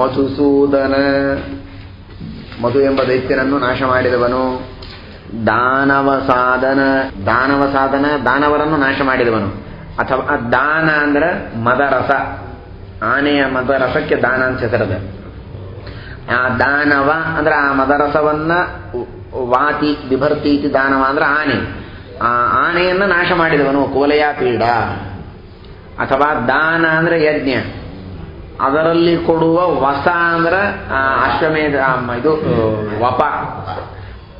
ಮಧುಸೂದನ. ಮಧು ಎಂಬ ದೈತ್ಯನನ್ನು ನಾಶ ಮಾಡಿದವನು ದಾನವ ಸಾಧನ. ದಾನವ ಸಾಧನ, ದಾನವರನ್ನು ನಾಶ ಮಾಡಿದವನು ಅಥವಾ ದಾನ ಅಂದ್ರೆ ಮದರಸ. ಆನೆಯ ಮದರಸಕ್ಕೆ ದಾನ ಅಂತ ಹೆಸರದ. ಆ ದಾನವ ಅಂದ್ರೆ ಆ ಮದರಸವನ್ನ ವಾತಿ ಬಿಭರ್ತಿ ದಾನವ ಅಂದ್ರೆ ಆನೆ. ಆ ಆನೆಯನ್ನ ನಾಶ ಮಾಡಿದವನು ಕೋಲೆಯ ಪೀಡ ಅಥವಾ ದಾನ ಅಂದ್ರೆ ಯಜ್ಞ. ಅದರಲ್ಲಿ ಕೊಡುವ ವಸ ಅಂದ್ರ ಅಶ್ವಮೇಧ ಇದು ವಪ.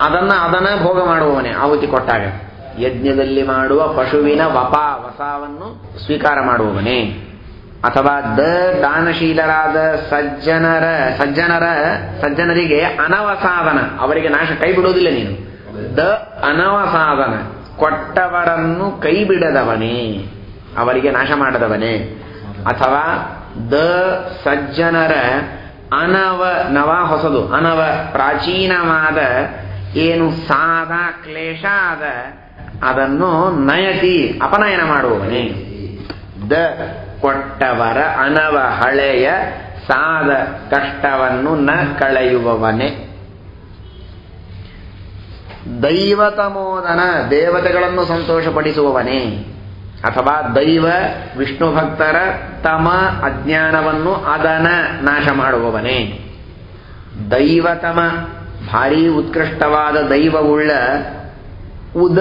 ಅದನ್ನ ಅದನ್ನ ಭೋಗ ಮಾಡುವವನೇ ಆಹುತಿ ಕೊಟ್ಟಾಗ. ಯಜ್ಞದಲ್ಲಿ ಮಾಡುವ ಪಶುವಿನ ವಪ ವಸವನ್ನು ಸ್ವೀಕಾರ ಮಾಡುವವನೇ. ಅಥವಾ ದ ದಾನಶೀಲರಾದ ಸಜ್ಜನರ ಸಜ್ಜನರ ಸಜ್ಜನರಿಗೆ ಅನವಸಾಧನ. ಅವರಿಗೆ ನಾಶ ಕೈ ಬಿಡುವುದಿಲ್ಲ ನೀನು. ದ ಅನವಸಾಧನ. ಕೊಟ್ಟವರನ್ನು ಕೈ ಬಿಡದವನೇ. ಅವರಿಗೆ ನಾಶ ಮಾಡದವನೇ. ಅಥವಾ ದ ಸಜ್ಜನರ ಅನವ ನವ ಹೊಸದು, ಅನವ ಪ್ರಾಚೀನವಾದ ಏನು ಸಾದ ಕ್ಲೇಶ ಆದ ಅದನ್ನು ನಯತಿ, ಅಪನಯನ ಮಾಡುವವನೇ. ದ ಕೊಟ್ಟವರ ಅನವ ಹಳೆಯ ಸಾದ ಕಷ್ಟವನ್ನು ನ ಕಳೆಯುವವನೇ. ದೈವತಮೋದನ ದೇವತೆಗಳನ್ನು ಸಂತೋಷಪಡಿಸುವವನೇ. ಅಥವಾ ದೈವ, ವಿಷ್ಣು ಭಕ್ತರ ತಮ ಅಜ್ಞಾನವನ್ನು ಅದನ ನಾಶ ಮಾಡುವವನೇ. ದೈವತಮ ಭಾರೀ ಉತ್ಕೃಷ್ಟವಾದ ದೈವವುಳ್ಳ ಉದ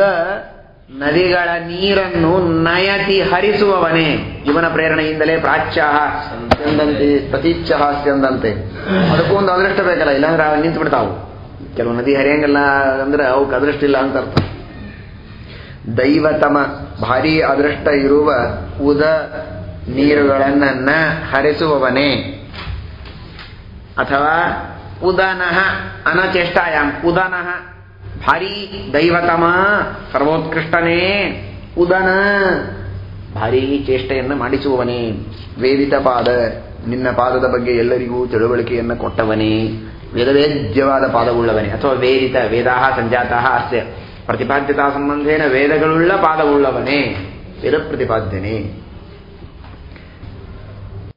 ನದಿಗಳ ನೀರನ್ನು ನಯತಿ ಹರಿಸುವವನೇ. ಇವನ ಪ್ರೇರಣೆಯಿಂದಲೇ ಪ್ರಾಚ್ಯಾಹ ಸ್ಯಂದಂತೆ ಪ್ರತೀಚ್ಛ ಸ್ಯಂದಂತೆ ಅದಕ್ಕೂ ಒಂದು ಅದೃಷ್ಟ ಬೇಕಲ್ಲ, ಇಲ್ಲಾಂದ್ರೆ ನಿಂತು ಬಿಡ್ತಾವು ಕೆಲವು ನದಿ ಹರಿಯಂಗಿಲ್ಲ ಅಂದ್ರೆ ಅವಕ್ಕೆ ಅದೃಷ್ಟ ಇಲ್ಲ ಅಂತ ಅರ್ಥ. ದೈವತಮ ಭಾರಿ ಅದೃಷ್ಟ ಇರುವ ಉದ ನೀರುಗಳನ್ನ ಹರಿಸುವವನೇ. ಅಥವಾ ಉದನಃ ಅನಚೇಷ್ಟಾಯಾಮ್ ಉದನಃ ಭಾರಿ ದೈವತಮ ಸರ್ವೋತ್ಕೃಷ್ಟನೇ, ಉದನ ಭಾರಿ ಚೇಷ್ಟೆಯನ್ನು ಮಾಡಿಸುವವನೇ. ವೇದಿತ ಪಾದ, ನಿನ್ನ ಪಾದದ ಬಗ್ಗೆ ಎಲ್ಲರಿಗೂ ತಿಳುವಳಿಕೆಯನ್ನು ಕೊಟ್ಟವನೇ. ವೇದವೇದ್ಯವಾದ ಪಾದವುಳ್ಳವನೇ, ಅಥವಾ ವೇದಿತ, ವೇದಾಹ ಸಂಜಾತಃ ಅಸ್ಯ. ಪ್ರತಿಪಾದ್ಯತಾ ಸಂಬಂಧೇನ ವೇದಗಳುಳ್ಳ ಪಾದವುಳ್ಳವನೇ. ವೇದ ಪ್ರತಿಪಾದ್ಯನೇ